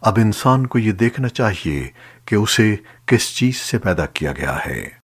اب انسان کو یہ دیکھنا چاہیے کہ اسے کس چیز سے پیدا کیا گیا ہے۔